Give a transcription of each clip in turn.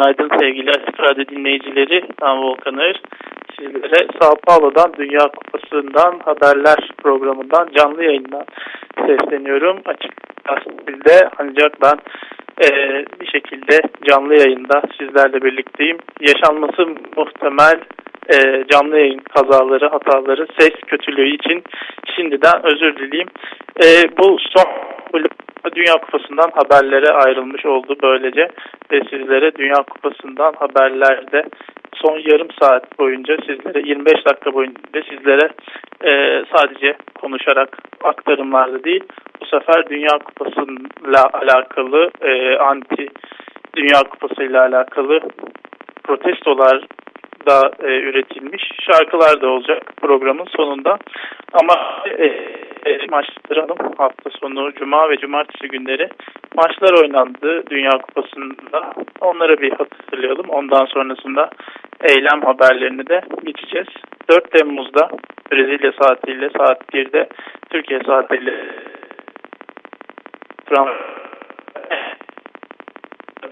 Günaydın sevgili Açık Radyo dinleyicileri. Ben Volkan Ağır. Sizlere Sao Paulo'dan Dünya Kupası'ndan haberler programından canlı yayından sesleniyorum. Açık gazetede ancak ben e, bir şekilde canlı yayında sizlerle birlikteyim. Yaşanması muhtemel e, canlı yayın kazaları, hataları, ses kötülüğü için şimdiden özür dileyim. E, bu son Dünya Kupası'ndan haberlere ayrılmış oldu böylece ve sizlere Dünya Kupası'ndan haberlerde son yarım saat boyunca sizlere 25 dakika boyunca sizlere e, sadece konuşarak aktarımlarda değil bu sefer Dünya Kupası'yla alakalı e, anti Dünya Kupası ile alakalı protestolar da e, üretilmiş şarkılar da olacak programın sonunda. Ama e, e, maçlarım hafta sonu cuma ve cumartesi günleri maçlar oynandı Dünya Kupası'nda. Onlara bir hatırlayalım. Ondan sonrasında eylem haberlerini de geçeceğiz. 4 Temmuz'da Brezilya saatiyle saat 1'de Türkiye saatiyle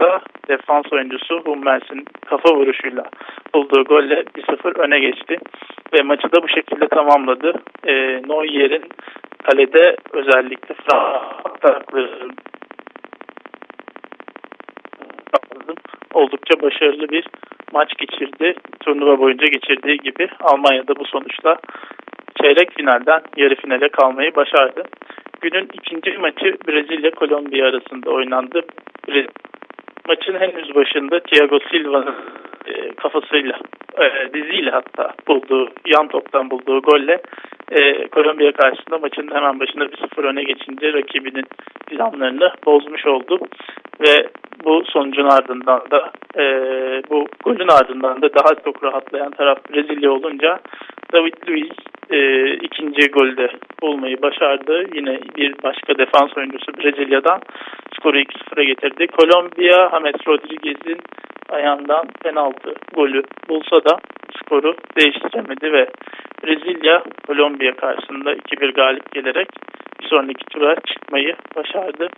da defans oyuncusu Hummers'in kafa vuruşuyla bulduğu golle 1-0 öne geçti. Ve maçı da bu şekilde tamamladı. E, Neuer'in kalede özellikle Fransızların oldukça başarılı bir maç geçirdi. Turnuva boyunca geçirdiği gibi Almanya'da bu sonuçla çeyrek finalden yarı finale kalmayı başardı. Günün ikinci maçı Brezilya-Kolombiya arasında oynandı. Maçın henüz başında Thiago Silva'nın e, kafasıyla, e, diziyle hatta bulduğu, yan toptan bulduğu golle e, Kolombiya karşısında maçın hemen başında bir sıfır öne geçince rakibinin planlarını bozmuş oldu. Ve bu sonucun ardından da e, bu golün ardından da daha çok rahatlayan taraf Brezilya olunca David Luiz e, ikinci golde bulmayı başardı. Yine bir başka defans oyuncusu Brezilya'dan skoru 2-0'a getirdi. Kolombiya James Rodriguez'in ayağından penaltı golü bulsa da skoru değiştiremedi ve Brezilya Kolombiya karşısında 2-1 galip gelerek bir sonraki tura çıkmayı başardı.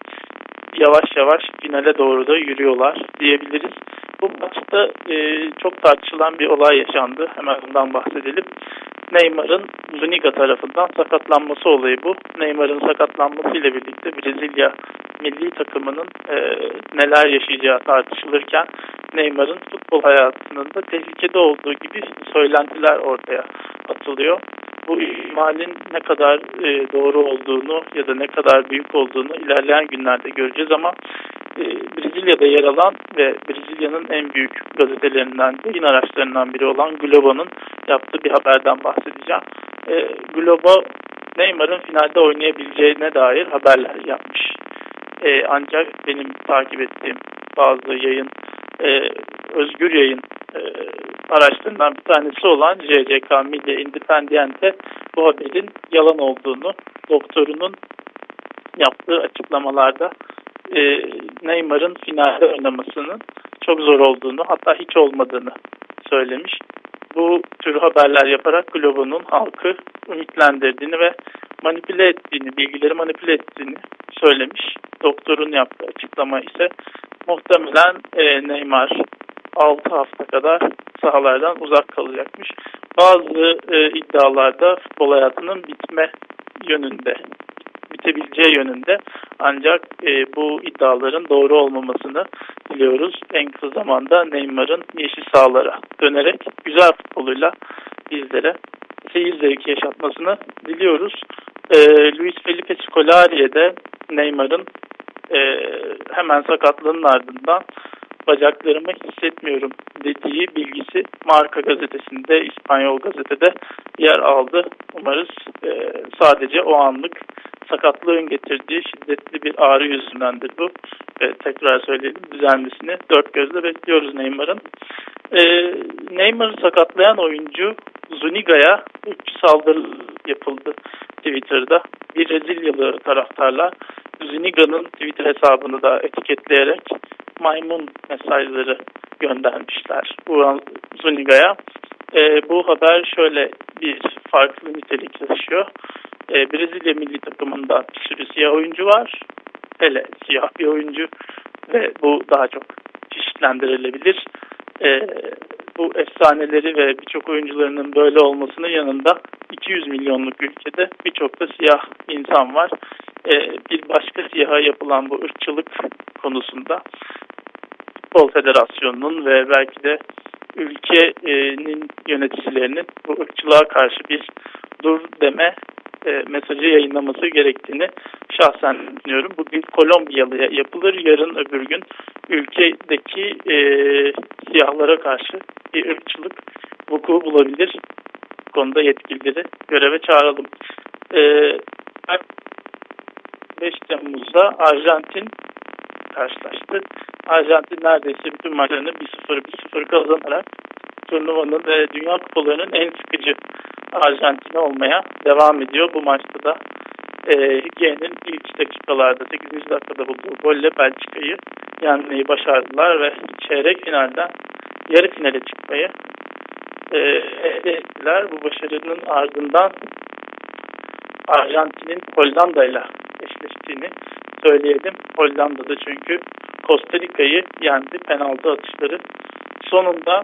Yavaş yavaş finale doğru da yürüyorlar diyebiliriz. Bu maçta e, çok tartışılan bir olay yaşandı. Hemen bundan bahsedelim. Neymar'ın Zuniga tarafından sakatlanması olayı bu. Neymar'ın sakatlanması ile birlikte Brezilya milli takımının e, neler yaşayacağı tartışılırken Neymar'ın futbol hayatının da tehlikede olduğu gibi söylentiler ortaya atılıyor. Bu ihtimalin ne kadar e, doğru olduğunu ya da ne kadar büyük olduğunu ilerleyen günlerde göreceğiz ama e, Brezilya'da yer alan ve Brezilya'nın en büyük gazetelerinden, yayın araçlarından biri olan Globo'nun yaptığı bir haberden bahsedeceğim. E, Globo Neymar'ın finalde oynayabileceğine dair haberler yapmış. E, ancak benim takip ettiğim bazı yayın, e, özgür yayın e, araçlarından bir tanesi olan JCK Media Independiente bu haberin yalan olduğunu, doktorunun yaptığı açıklamalarda e, Neymar'ın finalde oynamasının çok zor olduğunu hatta hiç olmadığını söylemiş. Bu tür haberler yaparak Globo'nun halkı ümitlendirdiğini ve manipüle ettiğini, bilgileri manipüle ettiğini söylemiş. Doktorun yaptığı açıklama ise muhtemelen e, Neymar 6 hafta kadar sahalardan uzak kalacakmış. Bazı e, iddialarda futbol hayatının bitme yönünde bitebileceği yönünde ancak e, bu iddiaların doğru olmamasını diliyoruz. En kısa zamanda Neymar'ın yeşil sahalara dönerek güzel futboluyla bizlere seyir zevki yaşatmasını diliyoruz. E, Luis Felipe Scolari'ye de Neymar'ın e, hemen sakatlığının ardından bacaklarımı hissetmiyorum dediği bilgisi Marka gazetesinde, İspanyol gazetede yer aldı. Umarız e, sadece o anlık sakatlığın getirdiği şiddetli bir ağrı yüzündendir bu. Ve tekrar söyleyelim düzelmesini dört gözle bekliyoruz Neymar'ın. E, Neymar'ı sakatlayan oyuncu Zuniga'ya üç saldırı yapıldı Twitter'da. Bir Brezilyalı taraftarlar Zuniga'nın Twitter hesabını da etiketleyerek maymun mesajları göndermişler bu Zuniga'ya. E, bu haber şöyle bir farklı nitelik taşıyor. E, Brezilya milli takımında bir sürü siyah oyuncu var. Hele siyah bir oyuncu ve bu daha çok çeşitlendirilebilir. E, bu efsaneleri ve birçok oyuncularının böyle olmasının yanında 200 milyonluk ülkede birçok da siyah insan var. E, bir başka siyaha yapılan bu ırkçılık konusunda Futbol Federasyonu'nun ve belki de ülkenin yöneticilerinin bu ırkçılığa karşı bir dur deme e, mesajı yayınlaması gerektiğini şahsen düşünüyorum. Bugün Kolombiyalı'ya yapılır, yarın öbür gün ülkedeki e, siyahlara karşı bir ırkçılık vuku bulabilir. Bu konuda yetkilileri göreve çağıralım. E, 5 Temmuz'da Arjantin karşılaştı. Arjantin neredeyse bütün maçlarını 1-0 1-0 kazanarak turnuvanın ve Dünya Kupalarının en sıkıcı Arjantin olmaya devam ediyor. Bu maçta da e, Higuain'in ilk dakikalarda 8. dakikada bulduğu golle Belçika'yı yenmeyi başardılar ve çeyrek finalden yarı finale çıkmayı e, elde ettiler. Bu başarının ardından Arjantin'in Hollanda ile eşleştiğini söyleyelim. Hollanda'da çünkü Costa Rica'yı yendi penaltı atışları. Sonunda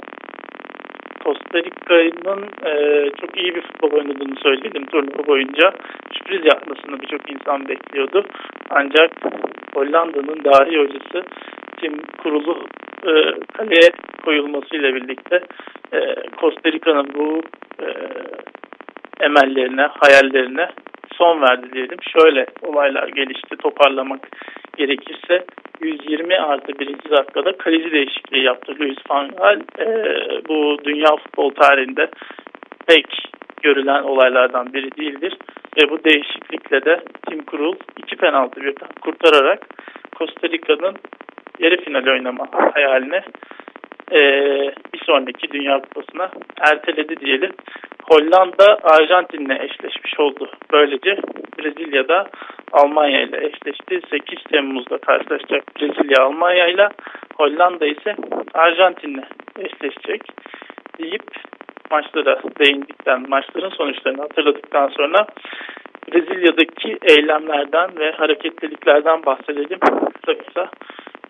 Costa Rica'nın e, çok iyi bir futbol oynadığını söyledim turnuva boyunca. Sürpriz yapmasını birçok insan bekliyordu. Ancak Hollanda'nın dahi hocası Tim kurulu e, kaleye koyulmasıyla birlikte e, Costa Rica'nın bu e, emellerine, hayallerine son verdi diyelim. Şöyle olaylar gelişti toparlamak gerekirse 120 artı birinci dakikada kaleci değişikliği yaptı Luis Van Gaal. E, bu dünya futbol tarihinde pek görülen olaylardan biri değildir. Ve bu değişiklikle de Tim Krul iki penaltı birden kurtararak Costa Rica'nın yarı final oynama hayaline e, bir sonraki Dünya Kupası'na erteledi diyelim. Hollanda Arjantin'le eşleşmiş oldu. Böylece Brezilya'da Almanya ile eşleşti. 8 Temmuz'da karşılaşacak Brezilya Almanya ile Hollanda ise Arjantin'le eşleşecek deyip maçlara değindikten, maçların sonuçlarını hatırladıktan sonra Brezilya'daki eylemlerden ve hareketliliklerden bahsedelim kısa kısa.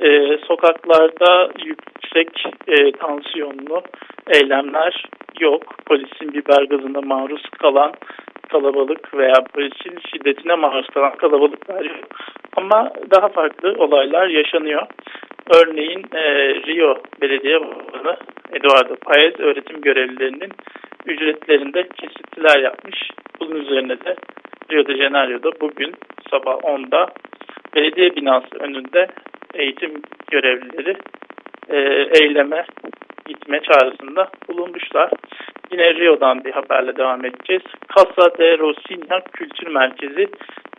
Ee, sokaklarda yüksek e, tansiyonlu eylemler yok. Polisin biber gazına maruz kalan kalabalık veya polisin şiddetine maruz kalan kalabalıklar yok. Ama daha farklı olaylar yaşanıyor. Örneğin e, Rio Belediye Başkanı Eduardo Paez öğretim görevlilerinin ücretlerinde kesintiler yapmış. Bunun üzerine de Rio de Janeiro'da bugün sabah 10'da belediye binası önünde eğitim görevlileri e, eyleme gitme çağrısında bulunmuşlar. Yine Rio'dan bir haberle devam edeceğiz. Casa de Rosinha Kültür Merkezi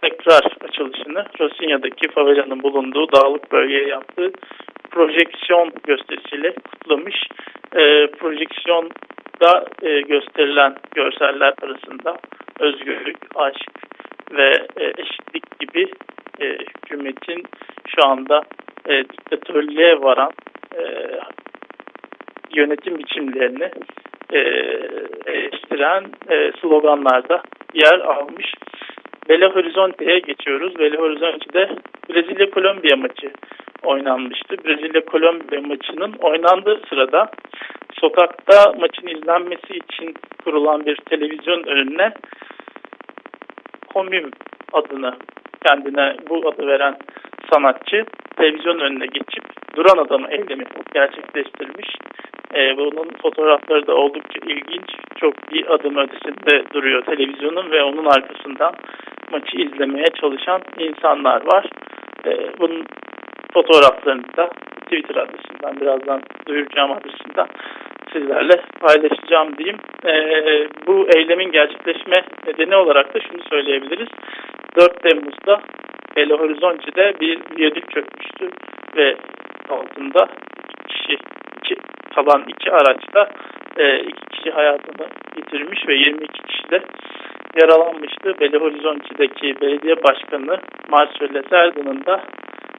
tekrar açılışını Rosinya'daki favelanın bulunduğu dağlık bölgeye yaptığı projeksiyon gösterisiyle kutlamış. E, projeksiyonda e, gösterilen görseller arasında özgürlük, aşk ve e, eşitlik gibi e, hükümetin şu anda e, diktatörlüğe varan yönetim biçimlerini e, eleştiren sloganlarda yer almış. Belo Horizonte'ye geçiyoruz. Belo Horizonte'de Brezilya-Kolombiya maçı oynanmıştı. Brezilya-Kolombiya maçının oynandığı sırada sokakta maçın izlenmesi için kurulan bir televizyon önüne Komüm adını kendine bu adı veren sanatçı televizyon önüne geçip duran adamı eylemi gerçekleştirmiş. Ee, bunun fotoğrafları da oldukça ilginç. Çok bir adım ötesinde duruyor televizyonun ve onun arkasından maçı izlemeye çalışan insanlar var. Ee, bunun fotoğraflarını da Twitter adresinden birazdan duyuracağım adresinden sizlerle paylaşacağım diyeyim. E, bu eylemin gerçekleşme nedeni olarak da şunu söyleyebiliriz. 4 Temmuz'da Belo Horizonte'de bir viyadük çökmüştü ve altında iki kişi, iki, kalan iki araçta e, iki kişi hayatını yitirmiş ve 22 kişi de yaralanmıştı. Belo Horizonte'deki belediye başkanı Marcelo Serdan'ın da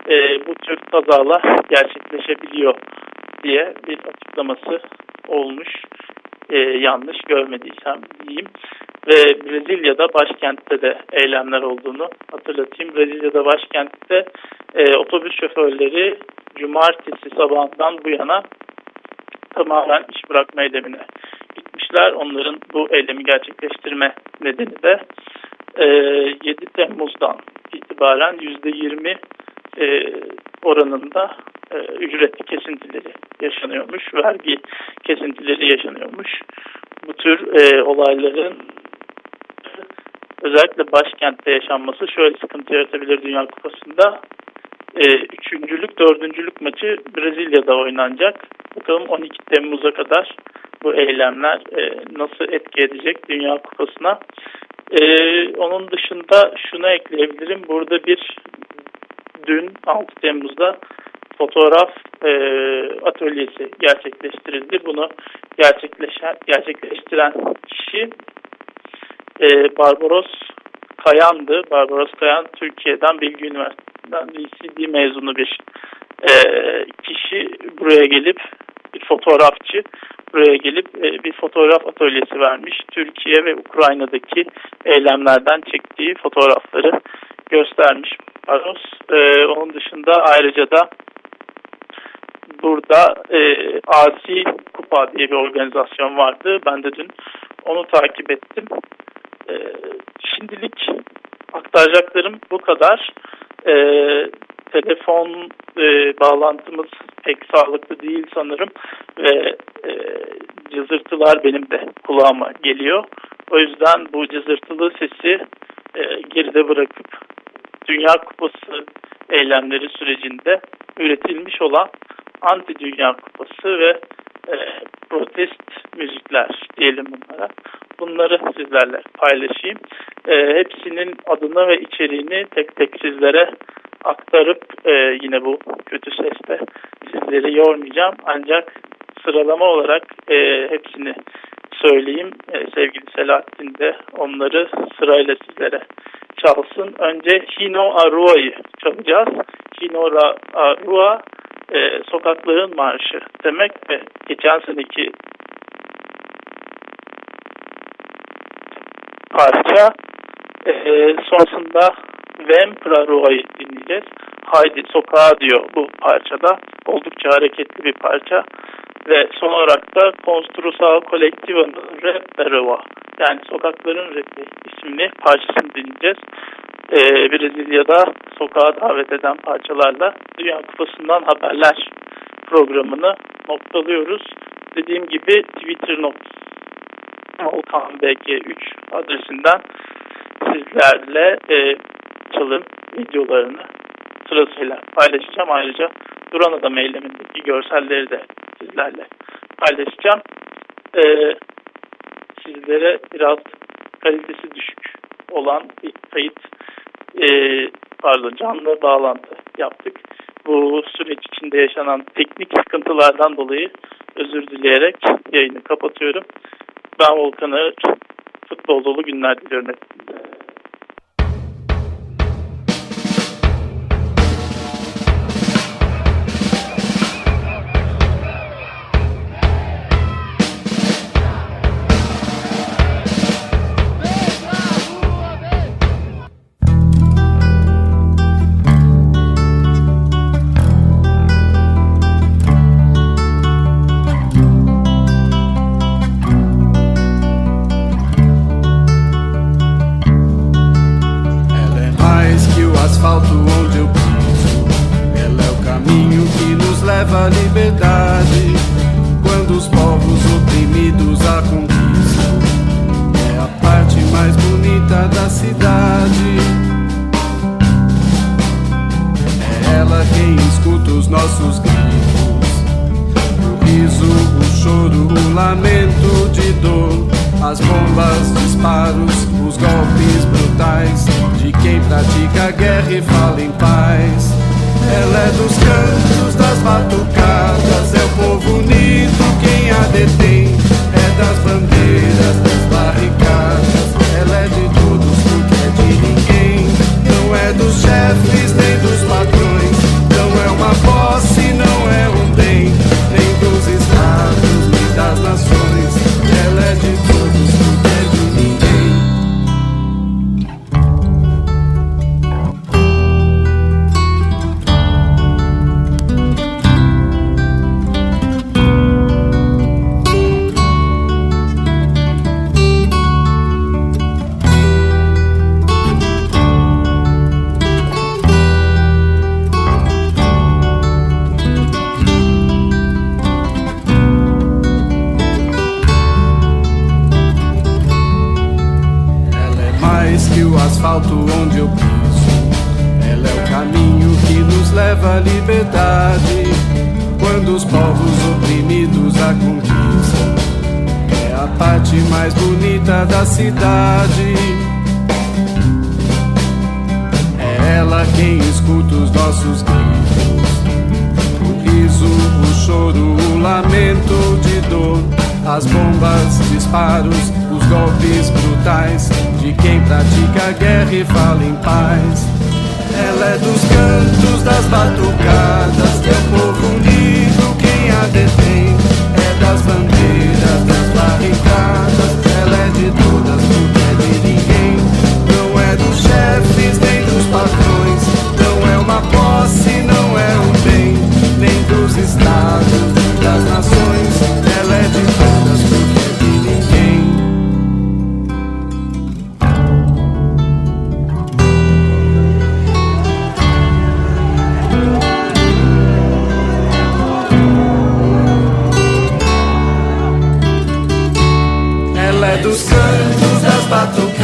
e, bu tür kazalar gerçekleşebiliyor diye bir açıklaması olmuş. E, yanlış görmediysem diyeyim. Ve Brezilya'da başkentte de eylemler olduğunu hatırlatayım. Brezilya'da başkentte e, otobüs şoförleri cumartesi sabahından bu yana tamamen iş bırakma eylemine gitmişler. Onların bu eylemi gerçekleştirme nedeni de e, 7 Temmuz'dan itibaren %20 e, oranında e, ücretli kesintileri yaşanıyormuş, vergi kesintileri yaşanıyormuş. Bu tür e, olayların özellikle başkentte yaşanması şöyle sıkıntı yaratabilir Dünya Kupası'nda. E, üçüncülük, dördüncülük maçı Brezilya'da oynanacak. Bakalım 12 Temmuz'a kadar bu eylemler e, nasıl etki edecek Dünya Kupası'na. E, onun dışında şunu ekleyebilirim. Burada bir dün 6 Temmuz'da fotoğraf e, atölyesi gerçekleştirildi. Bunu gerçekleşen, gerçekleştiren kişi e, Barbaros Kayan'dı. Barbaros Kayan Türkiye'den Bilgi Üniversitesi'nden VCD mezunu bir e, kişi buraya gelip bir fotoğrafçı buraya gelip e, bir fotoğraf atölyesi vermiş. Türkiye ve Ukrayna'daki eylemlerden çektiği fotoğrafları göstermiş Barbaros. E, onun dışında ayrıca da burada e, Asi Kupa diye bir organizasyon vardı. Ben de dün onu takip ettim. E, şimdilik aktaracaklarım bu kadar. E, telefon e, bağlantımız pek sağlıklı değil sanırım ve e, cızırtılar benim de kulağıma geliyor. O yüzden bu cızırtılı sesi e, geride bırakıp Dünya Kupası eylemleri sürecinde üretilmiş olan anti Dünya Kupası ve e, protest müzikler diyelim bunlara. Bunları sizlerle paylaşayım. E, hepsinin adını ve içeriğini tek tek sizlere aktarıp e, yine bu kötü seste sizleri yormayacağım. Ancak sıralama olarak e, hepsini söyleyeyim. E, sevgili Selahattin de onları sırayla sizlere çalsın. Önce Hino Arua'yı çalacağız. Hino Arua e, sokakların marşı demek ve geçen seneki parça e, sonrasında Vem Praroa'yı dinleyeceğiz. Haydi sokağa diyor bu parçada. Oldukça hareketli bir parça. Ve son olarak da Construção Colectiva'nın Rap Rua yani Sokakların Rapi isimli parçasını dinleyeceğiz. Ee, Brezilya'da sokağa davet eden parçalarla Dünya Kupası'ndan haberler programını noktalıyoruz. Dediğim gibi twitter.volkanbg3 adresinden sizlerle e, çalım videolarını sırasıyla paylaşacağım. Ayrıca Duran Adam eylemindeki görselleri de sizlerle paylaşacağım. Ee, sizlere biraz kalitesi düşük olan bir kayıt e, pardon canlı bağlantı yaptık. Bu süreç içinde yaşanan teknik sıkıntılardan dolayı özür dileyerek yayını kapatıyorum. Ben Volkan'a futbol dolu günler diliyorum. leva a liberdade. Quando os povos oprimidos a conquistam, é a parte mais bonita da cidade. É ela quem escuta os nossos gritos, o riso, o choro, o lamento de dor. As bombas, disparos, os golpes brutais de quem pratica a guerra e fala em paz. Ela é dos cantos, das batucadas, é o povo unido quem a detém. É das bandeiras, das barricadas, ela é de todos porque é de ninguém. Não é dos chefes nem dos patrões, não é uma posse, não é um cidade. É ela quem escuta os nossos gritos, o riso, o choro, o lamento de dor, as bombas, disparos, os golpes brutais de quem pratica guerra e fala em paz. Ela é dos cantos das batucadas, teu povo unido quem a detém. É das bandeiras, das barricadas, de todas, não é de ninguém, não é do chefe. batuque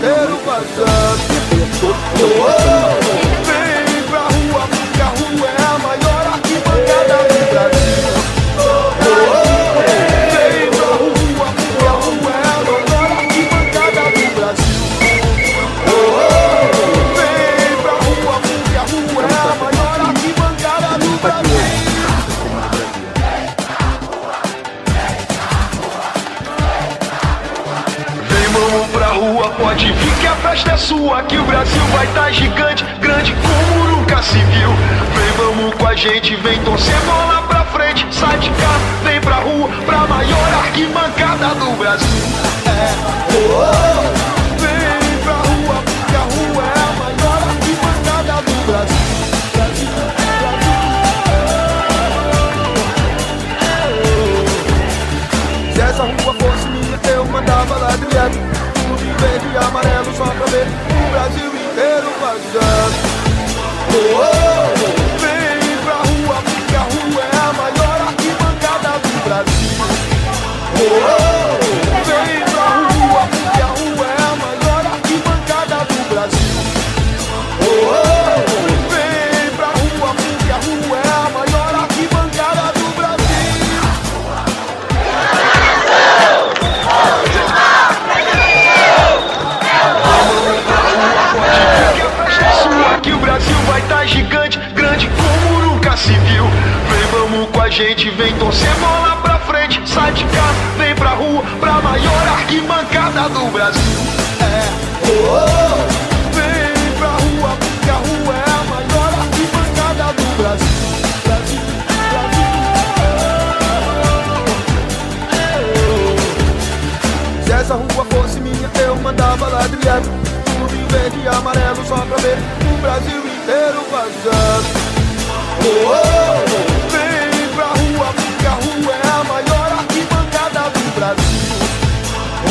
quero vazar. Oh, oh, oh. Brasil inteiro passando. Oh, oh. arquibancada do Brasil. É, oh, vem pra rua, porque a rua é a maior arquibancada do Brasil. Brasil, Brasil. É, oh, Se essa rua fosse minha, eu mandava lá direto. Tudo verde e amarelo, só pra ver o Brasil inteiro vazando. oh.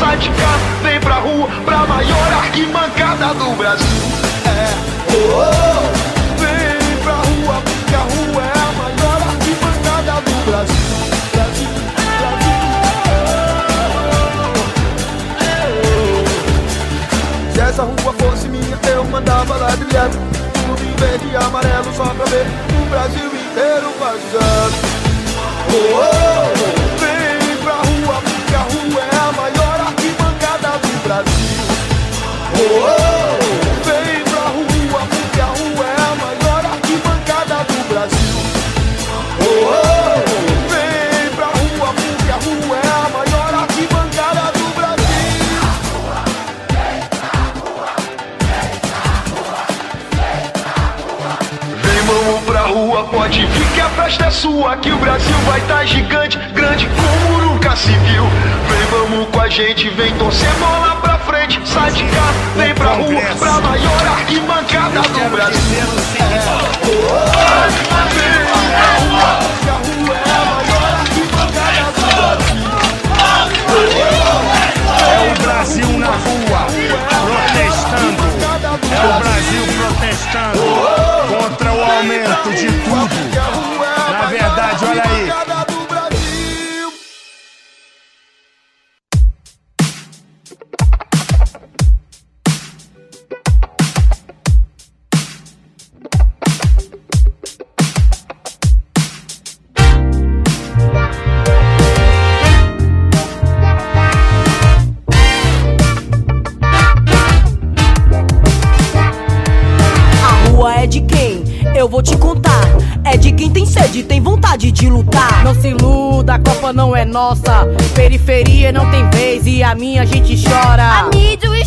sai de casa, vem pra rua, pra maior arquimancada do Brasil. É. Oh, oh. que o Brasil vai estar tá gigante, grande como nunca se viu. Vem, vamos com a gente, vem torcer bola pra frente, sai de. nossa. Periferia não tem vez e a minha gente chora. I need you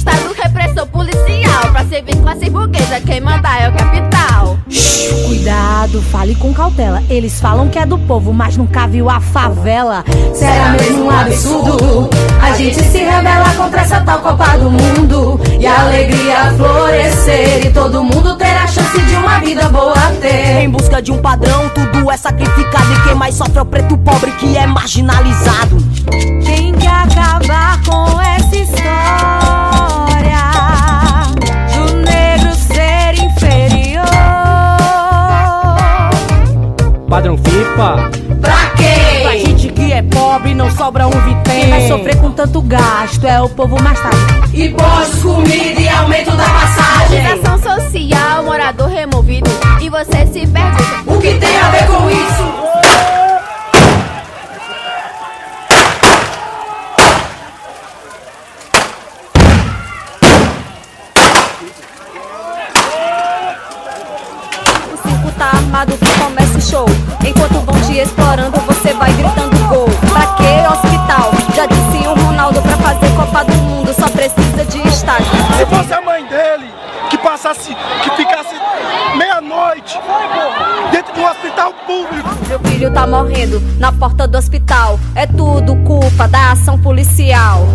repressor policial. Pra servir classe burguesa, quem manda é o capital. Shhh, cuidado, fale com cautela. Eles falam que é do povo, mas nunca viu a favela. Será mesmo um absurdo? A gente se rebela contra essa tal Copa do Mundo. E a alegria florescer. E todo mundo ter a chance de uma vida boa ter. Em busca de um padrão, tudo é sacrificado. E quem mais sofre é o preto pobre que é marginalizado. Tem que acabar com essa FIFA. Pra quê? Pra gente que é pobre, não sobra um vitém. Quem vai sofrer com tanto gasto é o povo mais tarde. Impostos, comida e aumento da passagem. Ação social, morador removido. E você se pergunta: O que tem a ver com isso? O circo armado que comece o show. Enquanto vão te explorando, você vai gritando gol. Pra que hospital? Já disse o Ronaldo pra fazer Copa do Mundo, só precisa de estádio. Se fosse a mãe dele que passasse, que ficasse meia-noite dentro de um hospital público. Meu filho tá morrendo na porta do hospital. É tudo culpa da ação policial.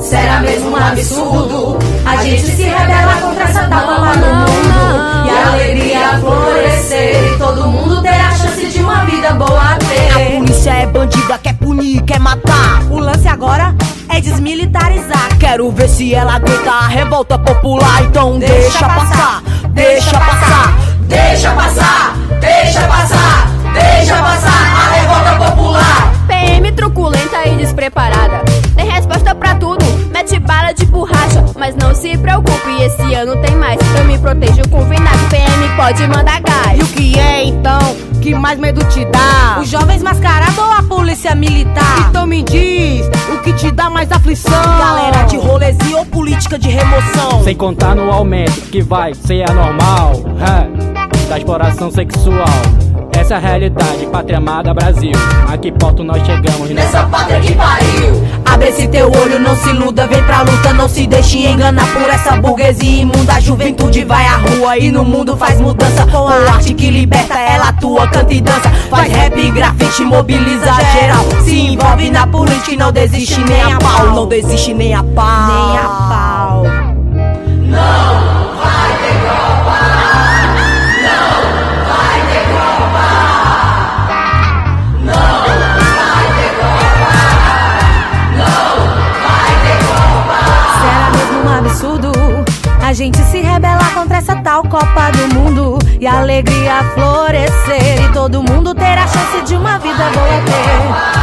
Será mesmo um absurdo? A gente se rebela contra essa Copa do Mundo. E a alegria florescer. E todo mundo ter a chance de uma vida boa A ter. polícia é bandida, quer punir, quer matar. O lance agora é desmilitarizar. Quero ver se ela aguenta a revolta popular. Então deixa, Deixa passar, passar, deixa passar. Deixa passar, deixa passar, deixa passar a revolta popular. PM truculenta e despreparada. Tem resposta pra tudo, mete bala de borracha. Mas não se preocupe, esse ano tem mais. Eu me protejo com vinagre, PM pode mandar gás. E o que é então que mais medo te dá? Os jovens mascarados ou a polícia militar? Então me diz o que te dá mais aflição. Galera de rolezinho ou política de remoção? Sem contar no aumento que vai ser anormal é, da exploração sexual. Essa é a realidade, pátria amada Brasil. A que ponto nós chegamos nessa pátria que pariu. Abre esse teu olho, não se iluda, vem pra luta, não se deixe enganar por essa burguesia imunda. A juventude vai à rua e no mundo faz mudança. Com a arte que liberta, ela atua, canta e dança. Faz rap, grafite, mobiliza geral. Se envolve na política e não desiste nem a pau. Não desiste nem a pau. Nem a pau. Será a gente se rebelar contra essa tal Copa do Mundo. E a alegria florescer. E todo mundo ter a chance de uma vida boa ter.